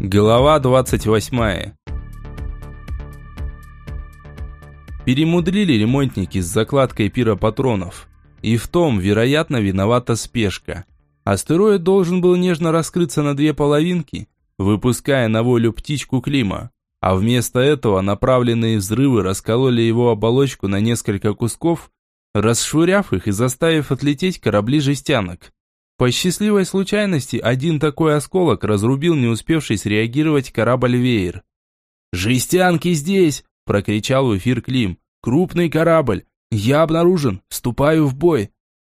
Глава 28. Перемудрили ремонтники с закладкой пиропатронов. И в том, вероятно, виновата спешка. Астероид должен был нежно раскрыться на две половинки, выпуская на волю птичку Клима. А вместо этого направленные взрывы раскололи его оболочку на несколько кусков, расшвыряв их и заставив отлететь корабли жестянок. По счастливой случайности, один такой осколок разрубил не успевший среагировать корабль «Веер». «Жестянки здесь!» – прокричал в эфир Клим. «Крупный корабль! Я обнаружен! Вступаю в бой!»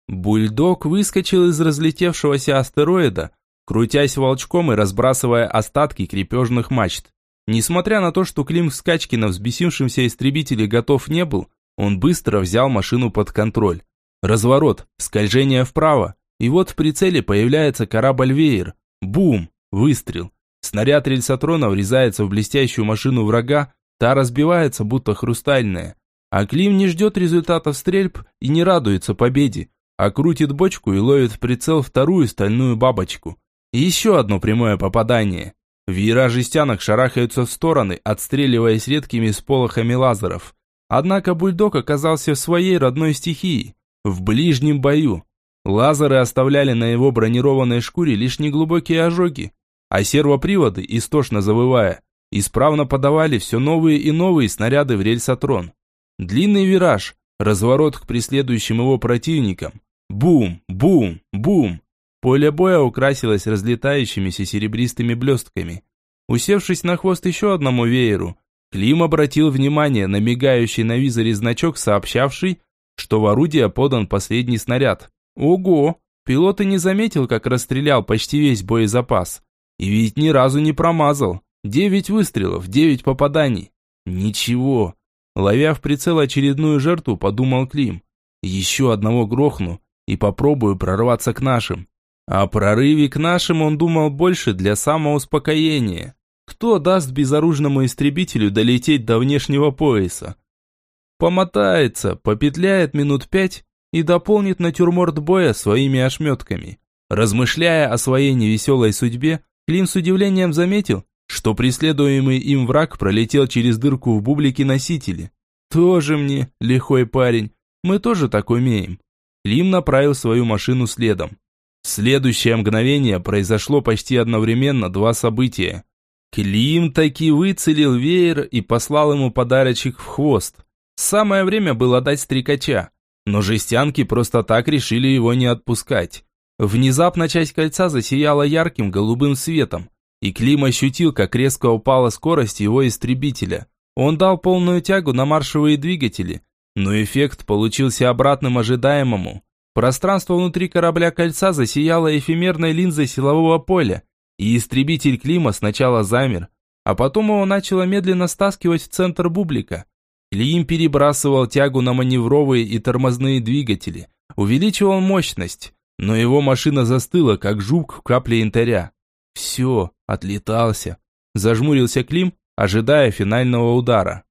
Бульдог выскочил из разлетевшегося астероида, крутясь волчком и разбрасывая остатки крепежных мачт. Несмотря на то, что Клим в скачке на взбесившемся истребителе готов не был, он быстро взял машину под контроль. Разворот, скольжение вправо, и вот в прицеле появляется корабль «Веер». Бум! Выстрел. Снаряд рельсотрона врезается в блестящую машину врага, та разбивается, будто хрустальная. А Клим не ждет результатов стрельб и не радуется победе, а крутит бочку и ловит в прицел вторую стальную бабочку. Еще одно прямое попадание. Веера жестянок шарахаются в стороны, отстреливаясь редкими сполохами лазеров. Однако бульдог оказался в своей родной стихии, в ближнем бою. Лазеры оставляли на его бронированной шкуре лишь неглубокие ожоги, а сервоприводы, истошно завывая, исправно подавали все новые и новые снаряды в рельсотрон. Длинный вираж, разворот к преследующим его противникам. Бум, бум, бум. Поле боя украсилось разлетающимися серебристыми блестками. Усевшись на хвост еще одному вееру, Клим обратил внимание на мигающий на визоре значок, сообщавший, что в орудие подан последний снаряд. Ого! Пилот и не заметил, как расстрелял почти весь боезапас. И ведь ни разу не промазал. Девять выстрелов, девять попаданий. Ничего. Ловя в прицел очередную жертву, подумал Клим. Еще одного грохну и попробую прорваться к нашим. О прорыве к нашим он думал больше для самоуспокоения. Кто даст безоружному истребителю долететь до внешнего пояса? Помотается, попетляет минут пять и дополнит натюрморт боя своими ошметками. Размышляя о своей невеселой судьбе, Клим с удивлением заметил, что преследуемый им враг пролетел через дырку в бублике носителя. «Тоже мне, лихой парень, мы тоже так умеем». Клим направил свою машину следом. В следующее мгновение произошло почти одновременно два события. Клим таки выцелил веер и послал ему подарочек в хвост. Самое время было дать стрекача. Но жестянки просто так решили его не отпускать. Внезапно часть кольца засияла ярким голубым светом, и Клим ощутил, как резко упала скорость его истребителя. Он дал полную тягу на маршевые двигатели, но эффект получился обратным ожидаемому. Пространство внутри корабля кольца засияло эфемерной линзой силового поля, и истребитель Клима сначала замер, а потом его начало медленно стаскивать в центр бублика. Клим перебрасывал тягу на маневровые и тормозные двигатели, увеличивал мощность, но его машина застыла, как жук в капле янтаря. Все, отлетался. Зажмурился Клим, ожидая финального удара.